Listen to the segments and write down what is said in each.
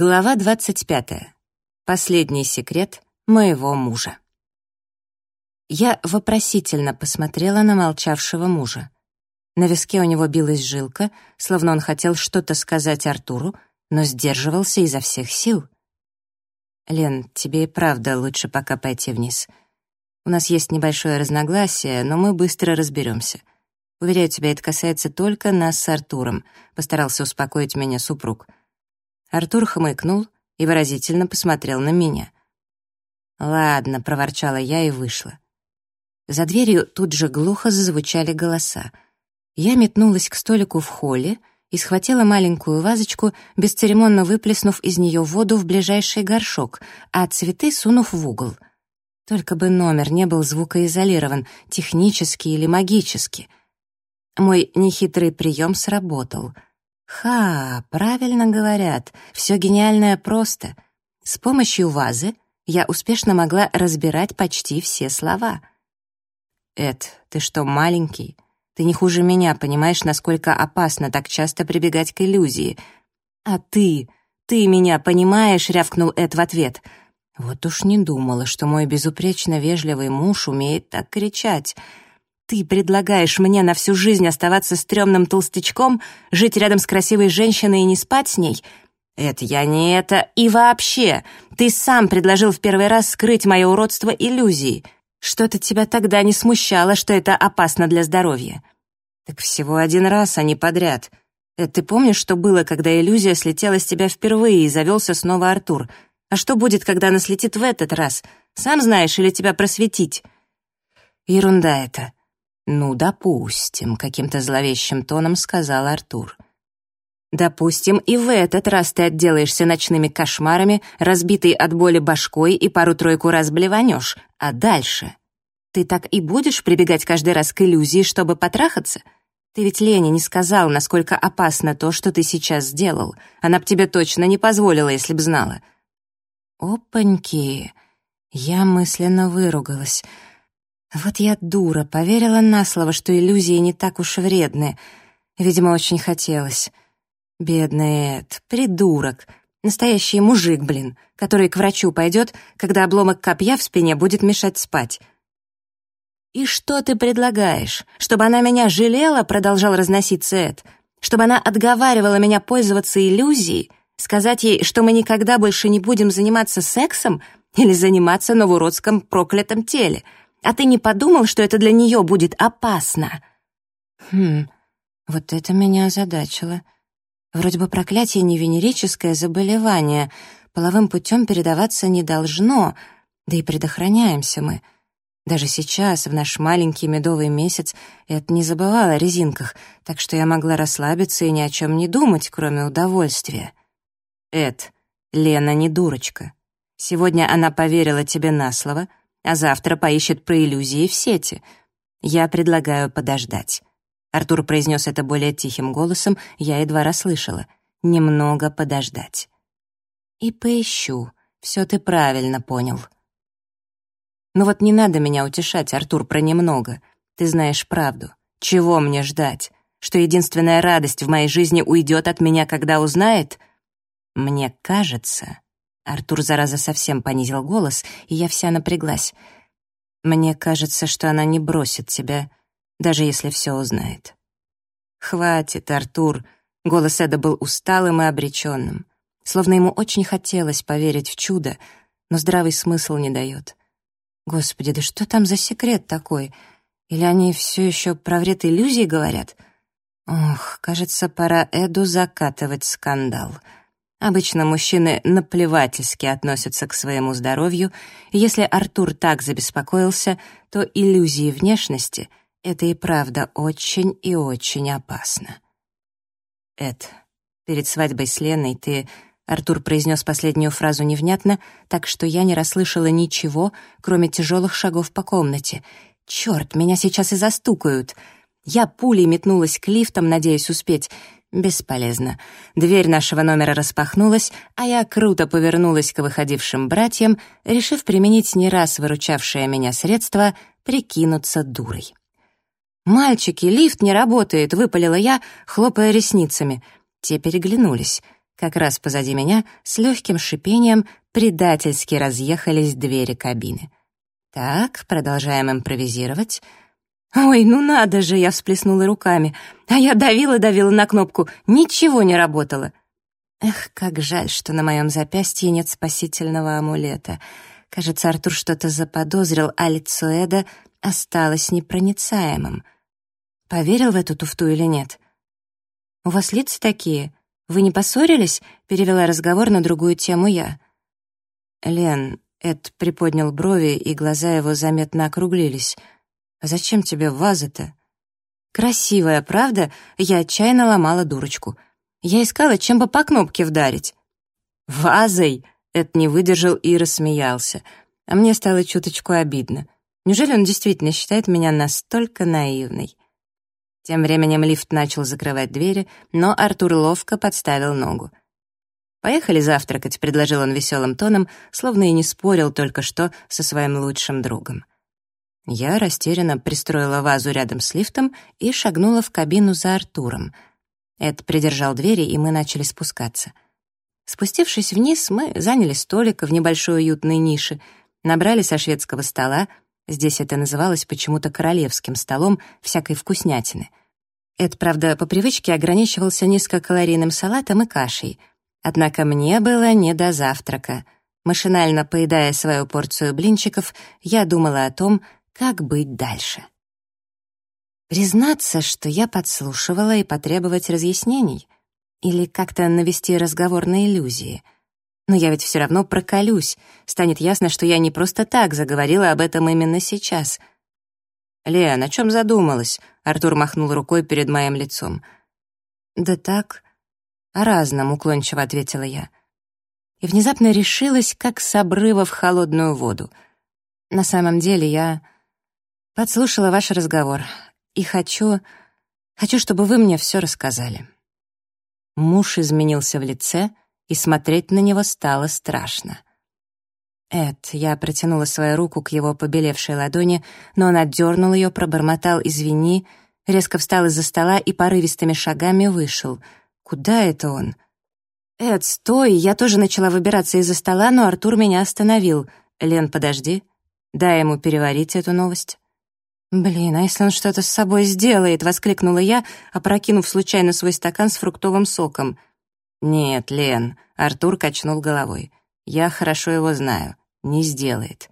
Глава 25. Последний секрет моего мужа. Я вопросительно посмотрела на молчавшего мужа. На виске у него билась жилка, словно он хотел что-то сказать Артуру, но сдерживался изо всех сил. «Лен, тебе и правда лучше пока пойти вниз. У нас есть небольшое разногласие, но мы быстро разберемся. Уверяю тебя, это касается только нас с Артуром», — постарался успокоить меня супруг — Артур хмыкнул и выразительно посмотрел на меня. «Ладно», — проворчала я и вышла. За дверью тут же глухо зазвучали голоса. Я метнулась к столику в холле и схватила маленькую вазочку, бесцеремонно выплеснув из нее воду в ближайший горшок, а цветы сунув в угол. Только бы номер не был звукоизолирован, технически или магически. Мой нехитрый прием сработал — Ха, правильно говорят, все гениальное просто. С помощью вазы я успешно могла разбирать почти все слова. Эд, ты что, маленький? Ты не хуже меня понимаешь, насколько опасно так часто прибегать к иллюзии. А ты, ты меня понимаешь, рявкнул Эд в ответ. Вот уж не думала, что мой безупречно вежливый муж умеет так кричать. Ты предлагаешь мне на всю жизнь оставаться стрёмным толстячком, жить рядом с красивой женщиной и не спать с ней? Это я не это. И вообще, ты сам предложил в первый раз скрыть мое уродство иллюзией. Что-то тебя тогда не смущало, что это опасно для здоровья. Так всего один раз, а не подряд. Ты помнишь, что было, когда иллюзия слетела с тебя впервые и завелся снова Артур? А что будет, когда она слетит в этот раз? Сам знаешь или тебя просветить? Ерунда это. «Ну, допустим», — каким-то зловещим тоном сказал Артур. «Допустим, и в этот раз ты отделаешься ночными кошмарами, разбитый от боли башкой и пару-тройку раз блеванешь. А дальше? Ты так и будешь прибегать каждый раз к иллюзии, чтобы потрахаться? Ты ведь Лене не сказал, насколько опасно то, что ты сейчас сделал. Она б тебе точно не позволила, если б знала». «Опаньки!» Я мысленно выругалась — вот я дура, поверила на слово, что иллюзии не так уж вредны. Видимо, очень хотелось. Бедный Эд, придурок. Настоящий мужик, блин, который к врачу пойдет, когда обломок копья в спине будет мешать спать. «И что ты предлагаешь? Чтобы она меня жалела?» — продолжал разноситься Эд. «Чтобы она отговаривала меня пользоваться иллюзией? Сказать ей, что мы никогда больше не будем заниматься сексом? Или заниматься на уродском проклятом теле?» А ты не подумал, что это для нее будет опасно?» «Хм, вот это меня озадачило. Вроде бы проклятие не венерическое заболевание, половым путем передаваться не должно, да и предохраняемся мы. Даже сейчас, в наш маленький медовый месяц, это не забывала о резинках, так что я могла расслабиться и ни о чем не думать, кроме удовольствия. Эд, Лена не дурочка. Сегодня она поверила тебе на слово, а завтра поищет про иллюзии в сети. Я предлагаю подождать». Артур произнес это более тихим голосом, я едва расслышала. «Немного подождать». «И поищу. Все ты правильно понял». «Ну вот не надо меня утешать, Артур, про немного. Ты знаешь правду. Чего мне ждать? Что единственная радость в моей жизни уйдет от меня, когда узнает? Мне кажется, Артур, зараза, совсем понизил голос, и я вся напряглась. «Мне кажется, что она не бросит тебя, даже если все узнает». «Хватит, Артур!» Голос Эда был усталым и обреченным. Словно ему очень хотелось поверить в чудо, но здравый смысл не дает. Господи, да что там за секрет такой? Или они все еще про вред иллюзий говорят? Ох, кажется, пора Эду закатывать скандал. Обычно мужчины наплевательски относятся к своему здоровью, и если Артур так забеспокоился, то иллюзии внешности — это и правда очень и очень опасно. «Эд, перед свадьбой с Леной ты...» Артур произнес последнюю фразу невнятно, так что я не расслышала ничего, кроме тяжелых шагов по комнате. «Черт, меня сейчас и застукают!» Я пулей метнулась к лифтам, надеясь успеть — Бесполезно. Дверь нашего номера распахнулась, а я круто повернулась к выходившим братьям, решив применить не раз выручавшее меня средство — прикинуться дурой. «Мальчики, лифт не работает», — выпалила я, хлопая ресницами. Те переглянулись. Как раз позади меня с легким шипением предательски разъехались двери кабины. Так, продолжаем импровизировать. «Ой, ну надо же!» — я всплеснула руками. А я давила-давила на кнопку, ничего не работало. Эх, как жаль, что на моем запястье нет спасительного амулета. Кажется, Артур что-то заподозрил, а лицо Эда осталось непроницаемым. Поверил в эту туфту или нет? «У вас лица такие? Вы не поссорились?» — перевела разговор на другую тему я. «Лен», — Эд приподнял брови, и глаза его заметно округлились. «А зачем тебе ваза-то?» «Красивая, правда?» Я отчаянно ломала дурочку. Я искала, чем бы по кнопке вдарить. «Вазой!» — Эд не выдержал и рассмеялся. А мне стало чуточку обидно. Неужели он действительно считает меня настолько наивной? Тем временем лифт начал закрывать двери, но Артур ловко подставил ногу. «Поехали завтракать», — предложил он веселым тоном, словно и не спорил только что со своим лучшим другом. Я растерянно пристроила вазу рядом с лифтом и шагнула в кабину за Артуром. Эд придержал двери, и мы начали спускаться. Спустившись вниз, мы заняли столик в небольшой уютной нише, набрали со шведского стола — Здесь это называлось почему-то королевским столом всякой вкуснятины. Эд, правда, по привычке ограничивался низкокалорийным салатом и кашей. Однако мне было не до завтрака. Машинально поедая свою порцию блинчиков, я думала о том, как быть дальше. Признаться, что я подслушивала и потребовать разъяснений? Или как-то навести разговор на иллюзии — но я ведь все равно проколюсь. Станет ясно, что я не просто так заговорила об этом именно сейчас. «Лен, о чем задумалась?» Артур махнул рукой перед моим лицом. «Да так, о разном», — уклончиво ответила я. И внезапно решилась, как с обрыва в холодную воду. На самом деле я подслушала ваш разговор и хочу... хочу, чтобы вы мне все рассказали. Муж изменился в лице — и смотреть на него стало страшно. «Эд», я протянула свою руку к его побелевшей ладони, но он отдернул ее, пробормотал «извини», резко встал из-за стола и порывистыми шагами вышел. «Куда это он?» «Эд, стой!» Я тоже начала выбираться из-за стола, но Артур меня остановил. «Лен, подожди. Дай ему переварить эту новость». «Блин, а если он что-то с собой сделает?» — воскликнула я, опрокинув случайно свой стакан с фруктовым соком. «Нет, Лен», — Артур качнул головой. «Я хорошо его знаю. Не сделает».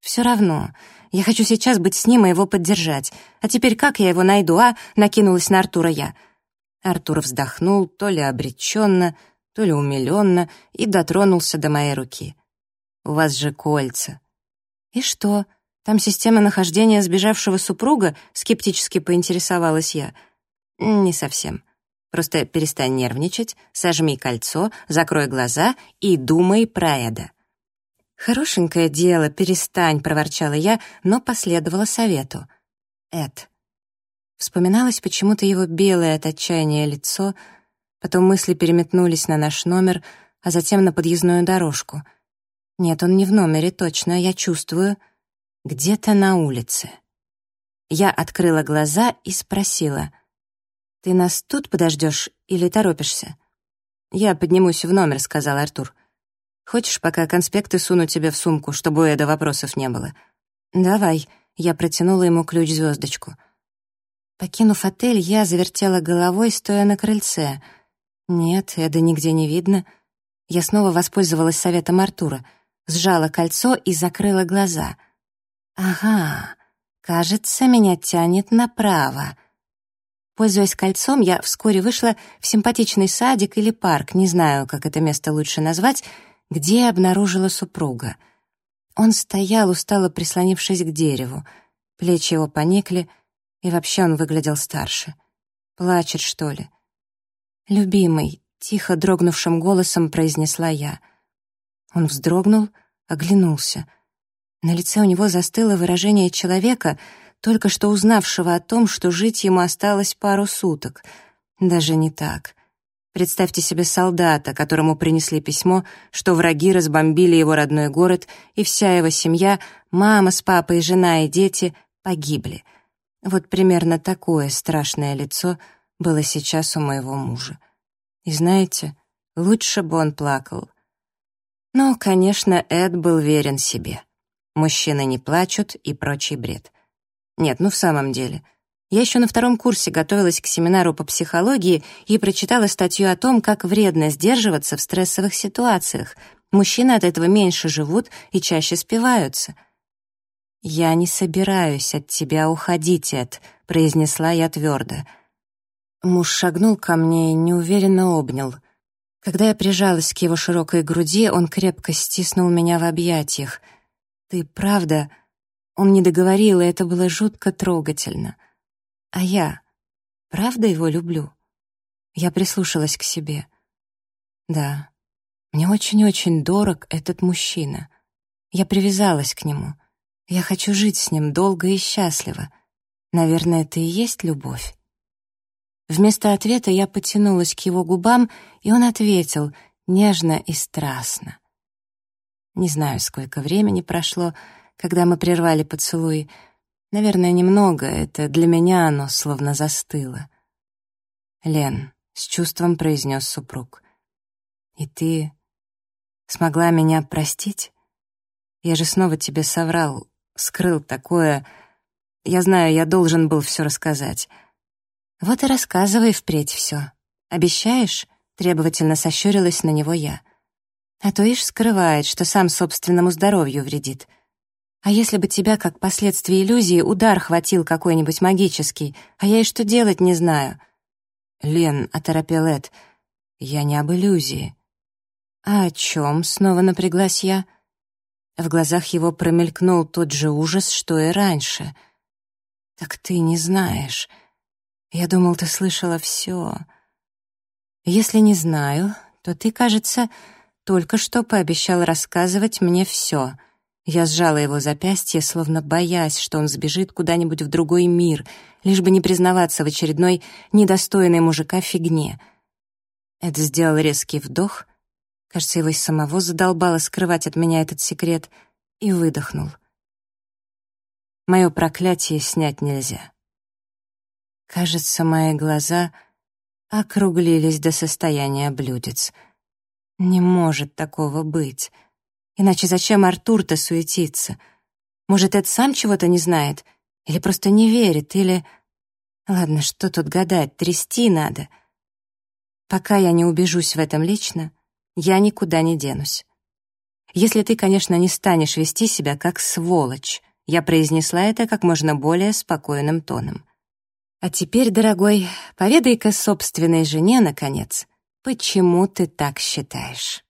«Все равно. Я хочу сейчас быть с ним и его поддержать. А теперь как я его найду, а?» — накинулась на Артура я. Артур вздохнул, то ли обреченно, то ли умиленно, и дотронулся до моей руки. «У вас же кольца». «И что? Там система нахождения сбежавшего супруга?» — скептически поинтересовалась я. «Не совсем. Просто перестань нервничать, сожми кольцо, закрой глаза и думай про Эда». «Хорошенькое дело, перестань», — проворчала я, но последовала совету. «Эд». Вспоминалось почему-то его белое от отчаяния лицо, потом мысли переметнулись на наш номер, а затем на подъездную дорожку. Нет, он не в номере, точно, я чувствую. Где-то на улице. Я открыла глаза и спросила — «Ты нас тут подождешь или торопишься?» «Я поднимусь в номер», — сказал Артур. «Хочешь, пока конспекты суну тебе в сумку, чтобы у Эда вопросов не было?» «Давай», — я протянула ему ключ-звездочку. Покинув отель, я завертела головой, стоя на крыльце. Нет, Эда нигде не видно. Я снова воспользовалась советом Артура, сжала кольцо и закрыла глаза. «Ага, кажется, меня тянет направо». Пользуясь кольцом, я вскоре вышла в симпатичный садик или парк, не знаю, как это место лучше назвать, где обнаружила супруга. Он стоял, устало прислонившись к дереву. Плечи его поникли, и вообще он выглядел старше. Плачет, что ли? «Любимый», — тихо дрогнувшим голосом произнесла я. Он вздрогнул, оглянулся. На лице у него застыло выражение человека — только что узнавшего о том, что жить ему осталось пару суток. Даже не так. Представьте себе солдата, которому принесли письмо, что враги разбомбили его родной город, и вся его семья, мама с папой, жена и дети погибли. Вот примерно такое страшное лицо было сейчас у моего мужа. И знаете, Лучше бы он плакал. Но, конечно, Эд был верен себе. Мужчины не плачут и прочий бред. Нет, ну в самом деле. Я еще на втором курсе готовилась к семинару по психологии и прочитала статью о том, как вредно сдерживаться в стрессовых ситуациях. Мужчины от этого меньше живут и чаще спиваются. «Я не собираюсь от тебя уходить, Эд», — произнесла я твердо. Муж шагнул ко мне и неуверенно обнял. Когда я прижалась к его широкой груди, он крепко стиснул меня в объятиях. «Ты правда...» Он не договорил, и это было жутко трогательно. А я правда его люблю? Я прислушалась к себе. Да, мне очень-очень дорог этот мужчина. Я привязалась к нему. Я хочу жить с ним долго и счастливо. Наверное, это и есть любовь. Вместо ответа я потянулась к его губам, и он ответил нежно и страстно. Не знаю, сколько времени прошло, когда мы прервали поцелуй. Наверное, немного, это для меня оно словно застыло. «Лен», — с чувством произнес супруг, — «и ты смогла меня простить? Я же снова тебе соврал, скрыл такое... Я знаю, я должен был все рассказать». «Вот и рассказывай впредь все. Обещаешь?» — требовательно сощурилась на него я. «А то ишь скрывает, что сам собственному здоровью вредит. А если бы тебя, как последствие иллюзии, удар хватил какой-нибудь магический, а я и что делать не знаю?» «Лен», — оторопел Эд, — «я не об иллюзии». «А о чем?» — снова напряглась я. В глазах его промелькнул тот же ужас, что и раньше. «Так ты не знаешь...» Я думал, ты слышала все. Если не знаю, то ты, кажется, только что пообещал рассказывать мне все. Я сжала его запястье, словно боясь, что он сбежит куда-нибудь в другой мир, лишь бы не признаваться в очередной недостойной мужика фигне. Эд сделал резкий вдох, кажется, его и самого задолбало скрывать от меня этот секрет, и выдохнул. Мое проклятие снять нельзя. Кажется, мои глаза округлились до состояния блюдец. Не может такого быть. Иначе зачем Артур-то суетиться? Может, Эд сам чего-то не знает? Или просто не верит? Или... Ладно, что тут гадать, трясти надо. Пока я не убежусь в этом лично, я никуда не денусь. Если ты, конечно, не станешь вести себя как сволочь. Я произнесла это как можно более спокойным тоном. А теперь, дорогой, поведай-ка собственной жене, наконец, почему ты так считаешь.